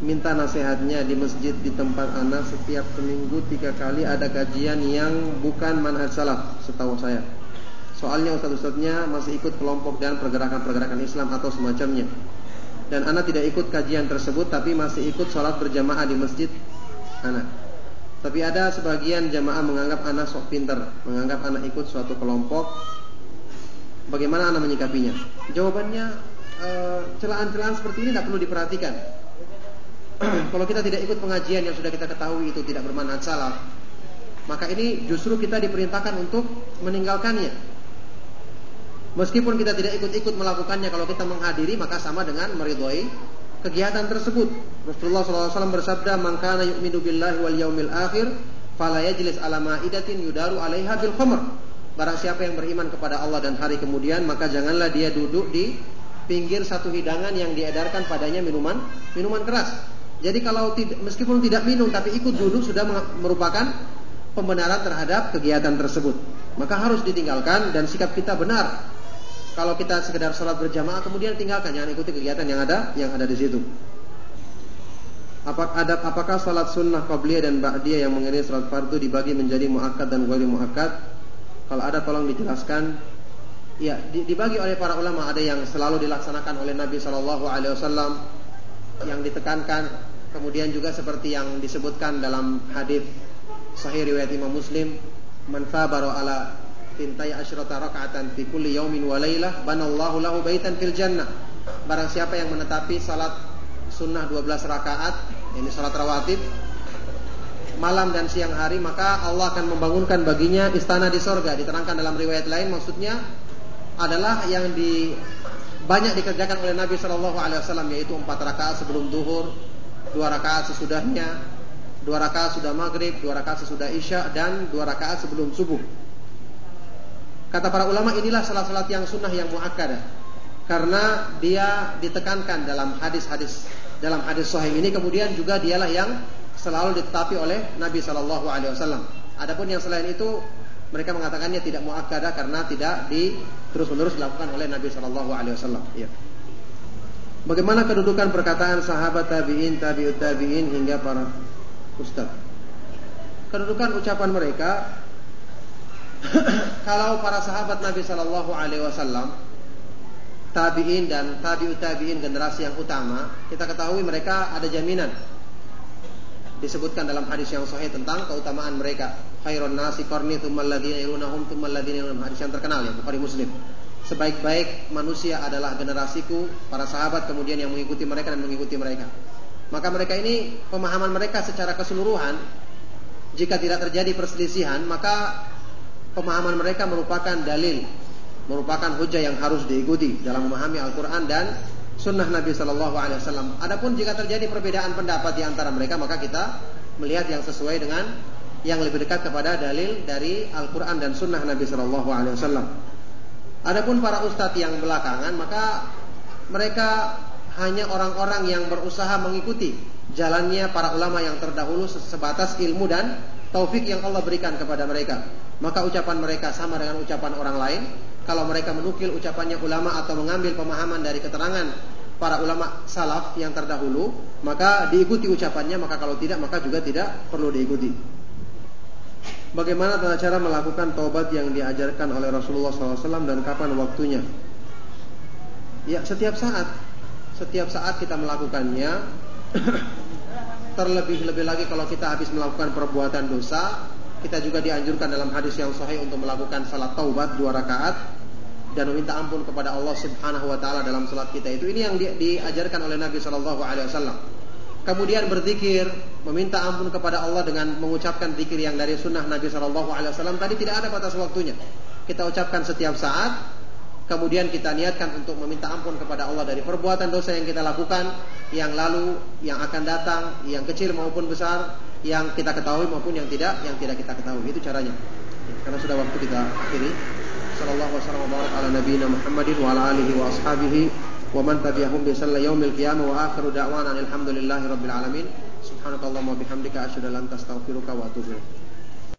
minta nasihatnya di masjid di tempat anak setiap seminggu tiga kali ada kajian yang bukan manhaj salaf setahu saya. Soalnya ustaz-ustaznya masih ikut kelompok dan pergerakan-pergerakan Islam atau semacamnya. Dan anak tidak ikut kajian tersebut tapi masih ikut sholat berjamaah di masjid anak. Tapi ada sebagian jamaah menganggap anak sok pinter, menganggap anak ikut suatu kelompok. Bagaimana anak menyikapinya? Jawabannya celaan-celaan seperti ini tidak perlu diperhatikan kalau kita tidak ikut pengajian yang sudah kita ketahui itu tidak bermanfaat salaf, maka ini justru kita diperintahkan untuk meninggalkannya. Meskipun kita tidak ikut-ikut melakukannya, kalau kita menghadiri maka sama dengan meridhoi kegiatan tersebut. Rasulullah SAW bersabda, "Man kana yu'minu billahi wal yaumil akhir, fala yajlis ala ma'idatin yudaru 'alaiha bil khamr." Barang siapa yang beriman kepada Allah dan hari kemudian, maka janganlah dia duduk di pinggir satu hidangan yang diedarkan padanya minuman minuman keras. Jadi kalau meskipun tidak minum tapi ikut duduk sudah merupakan pembenaran terhadap kegiatan tersebut. Maka harus ditinggalkan dan sikap kita benar. Kalau kita sekedar sholat berjamaah kemudian tinggalkan, jangan ikuti kegiatan yang ada yang ada di situ. Apakah, apakah sholat sunnah qabliyah dan ba'diyah yang mengiringi sholat fardu dibagi menjadi muakkad dan ghairi muakkad? Kalau ada tolong dijelaskan. Ya, dibagi oleh para ulama ada yang selalu dilaksanakan oleh Nabi Shallallahu Alaihi Wasallam yang ditekankan Kemudian juga seperti yang disebutkan dalam hadis sahih riwayat Imam Muslim, "Man sabara ala tintai asyrata raka'atan fi kulli yaumin wa lailah, banallahu lahu baitan fil jannah." Barang siapa yang menetapi salat sunnah 12 rakaat, ini salat rawatib malam dan siang hari, maka Allah akan membangunkan baginya istana di sorga. Diterangkan dalam riwayat lain maksudnya adalah yang di banyak dikerjakan oleh Nabi Shallallahu Alaihi Wasallam yaitu empat rakaat sebelum duhur, dua rakaat sesudahnya, dua rakaat sudah maghrib, dua rakaat sesudah isya, dan dua rakaat sebelum subuh. Kata para ulama inilah salat-salat yang sunnah yang muakkadah. Karena dia ditekankan dalam hadis-hadis dalam hadis sahih ini kemudian juga dialah yang selalu ditetapi oleh Nabi Shallallahu Alaihi Wasallam. Adapun yang selain itu mereka mengatakannya tidak muakkadah karena tidak di terus menerus dilakukan oleh Nabi Shallallahu Alaihi Wasallam. Ya. Bagaimana kedudukan perkataan sahabat tabi'in, tabi'ut tabi'in hingga para ustaz? Kedudukan ucapan mereka kalau para sahabat Nabi Shallallahu alaihi wasallam tabi'in dan tabi'ut tabi'in generasi yang utama, kita ketahui mereka ada jaminan. Disebutkan dalam hadis yang sahih tentang keutamaan mereka. Khairun nasi qarni tsumma alladziina yalunahum tsumma alladziina yalunahum. Hadis yang terkenal ya Bukhari Muslim. Sebaik-baik manusia adalah generasiku, para sahabat kemudian yang mengikuti mereka dan mengikuti mereka. Maka mereka ini pemahaman mereka secara keseluruhan jika tidak terjadi perselisihan, maka pemahaman mereka merupakan dalil merupakan hujah yang harus diikuti dalam memahami Al-Quran dan Sunnah Nabi Shallallahu Alaihi Wasallam. Adapun jika terjadi perbedaan pendapat di antara mereka, maka kita melihat yang sesuai dengan yang lebih dekat kepada dalil dari Al-Quran dan Sunnah Nabi Shallallahu Alaihi Wasallam. Adapun para ustadz yang belakangan, maka mereka hanya orang-orang yang berusaha mengikuti jalannya para ulama yang terdahulu sebatas ilmu dan taufik yang Allah berikan kepada mereka. Maka ucapan mereka sama dengan ucapan orang lain, kalau mereka menukil ucapannya ulama atau mengambil pemahaman dari keterangan para ulama salaf yang terdahulu, maka diikuti ucapannya, maka kalau tidak maka juga tidak perlu diikuti. Bagaimana tata cara melakukan taubat yang diajarkan oleh Rasulullah SAW dan kapan waktunya? Ya, setiap saat, setiap saat kita melakukannya. Terlebih-lebih lagi kalau kita habis melakukan perbuatan dosa, kita juga dianjurkan dalam hadis yang sahih untuk melakukan salat taubat dua rakaat dan meminta ampun kepada Allah Subhanahu wa taala dalam salat kita itu ini yang di, diajarkan oleh Nabi Shallallahu alaihi wasallam. Kemudian berzikir, meminta ampun kepada Allah dengan mengucapkan zikir yang dari sunnah Nabi Shallallahu alaihi wasallam tadi tidak ada batas waktunya. Kita ucapkan setiap saat, kemudian kita niatkan untuk meminta ampun kepada Allah dari perbuatan dosa yang kita lakukan, yang lalu, yang akan datang, yang kecil maupun besar, yang kita ketahui maupun yang tidak, yang tidak kita ketahui. Itu caranya. Karena sudah waktu kita akhiri sallallahu wasallam wa Muhammadin wa ala alihi wa ashabihi wa man tabi'ahum bi sallallahu yaumil qiyamah wa akhiru da'wana alhamdulillahi rabbil alamin subhanakallahumma bihamdika asyhadu an la ilaha illa